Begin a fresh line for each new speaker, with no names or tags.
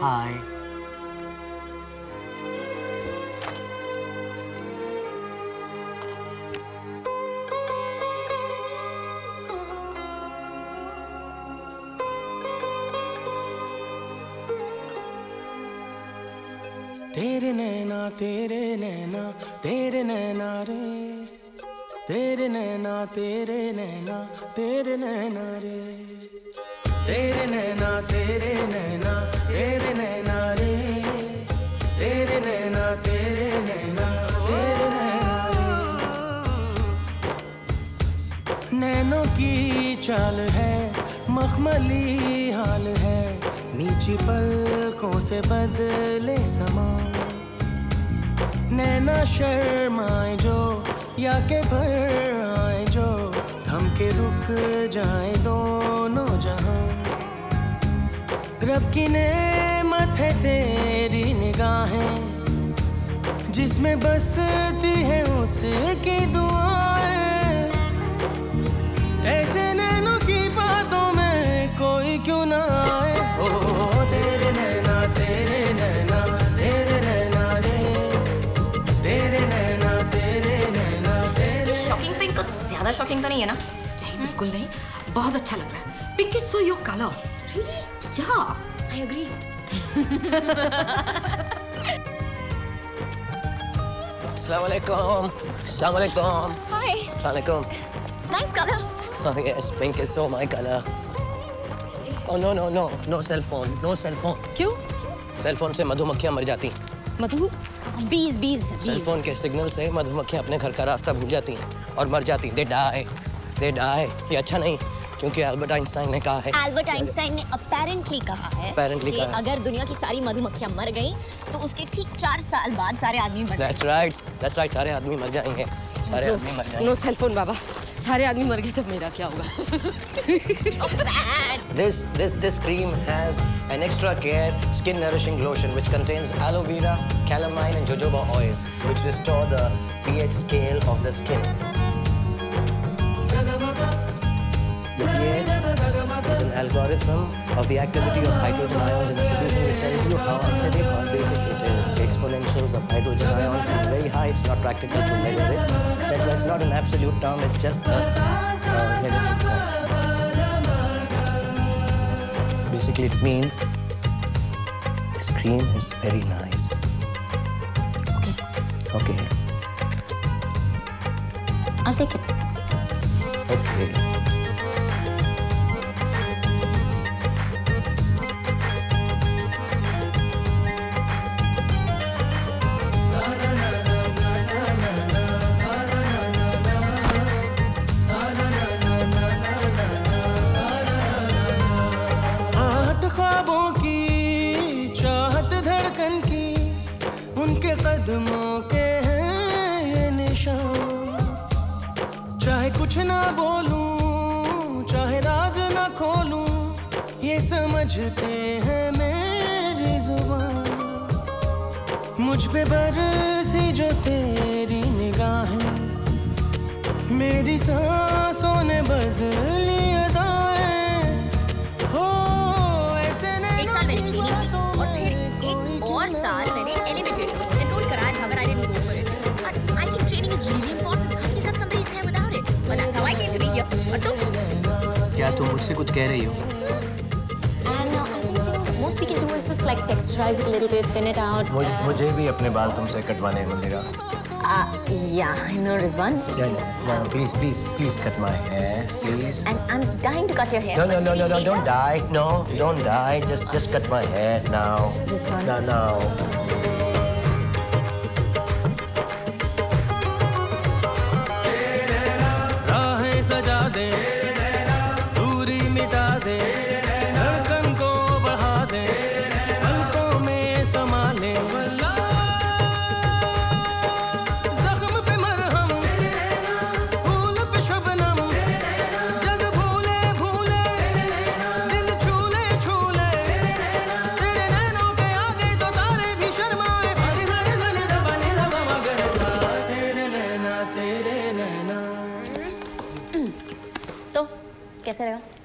हाय
तेरे नैना तेरे नैना तेरे नैना रे। तेरे नैना तेरे नैना तेरे नैना रे। तेरे नैना तेरे नैना तेरे नैना रे, तेरे नैना तेरे नैना तेरे नैना नैनों की चाल है, मखमली हाल है, नीची पलकों से बदले समा। नैना शर्माए जो, या के भर आए जो, थम के रुक जाए दोनों जहाँ। रब की नेमत है तेरी निगाहें जिसमें बसती है उसकी दुआएँ। ऐसे नैनों की बातों में कोई क्यों ना आए। ओ तेरे नैना तेरे नैना तेरे नैना रे। तेरे नैना तेरे नैना तेरे
शॉकिंग पिंक कुछ ज़्यादा शॉकिंग तो नहीं है ना?
नहीं बिल्कुल नहीं। बहुत अच्छा लग रहा है। Pink is so your colour really yeah
I agree
Assalamu alaikum. Assalamu alaikum.
Hi
Assalamu alaikum.
Nice colour
Oh yes, pink is so my color. Oh no no no no cell phone no cell phone.
क्यों
cell phone से मधुमक्खियाँ मर जाती हैं
मधु
बीज बीज
cell
बीज
phone के सिग्नल से मधुमक्खियाँ अपने घर का रास्ता भूल जाती हैं और मर जाती हैं दे डाई दे डाई ये अच्छा नहीं क्योंकि अल्बर्ट आइंस्टाइन ने कहा है।
एल्बर्ट आइंस्टाइन ने अपेरेंटली कहा है
Apparently
कि
कहा
अगर दुनिया की सारी मधुमक्खियाँ मर गई तो उसके ठीक चार साल बाद सारे आदमी मर
दैट्स राइट दैट्स राइट सारे आदमी मर जाएँगे। सारे आदमी मर जाएँगे।
नो सेल फ़ोन बाबा। सारे आदमी मर गए तब मेरा क्या होगा?
This this this cream has an extra care skin nourishing lotion which contains aloe vera, calamine and jojoba oil which restore the pH scale of the skin. The pH is an algorithm of the activity of hydrogen ions in a solution which tells you how acidic or basic it is. The exponentials of hydrogen ions is very high. It's not practical to measure it. That's why it's not an absolute term. It's just a, a relative term. Basically, it means this cream is very nice.
Okay.
Okay.
I'll take it.
Okay.
उनके कदमों के हैं ये निशान। चाहे कुछ ना बोलूँ, चाहे राज ना खोलूं, ये समझते हैं मेरी ज़ुबान। मुझ पे बरसी जो तेरी निगाहें, मेरी सांसों ने बदली
और तुम
क्या तुम मुझसे कुछ कह रही हो
uh, most we can do is just like texturize it a little bit thin it out
मुझे
uh,
मुझे भी अपने बाल तुमसे कटवाने मिलेगा
uh, yeah I know Rizwan
please please please cut my hair please
and I'm dying to cut your hair
No, no, no, no, no, don't die. No, don't die. Just, just cut my hair now.
This one.
No, no. Gracias, Leo.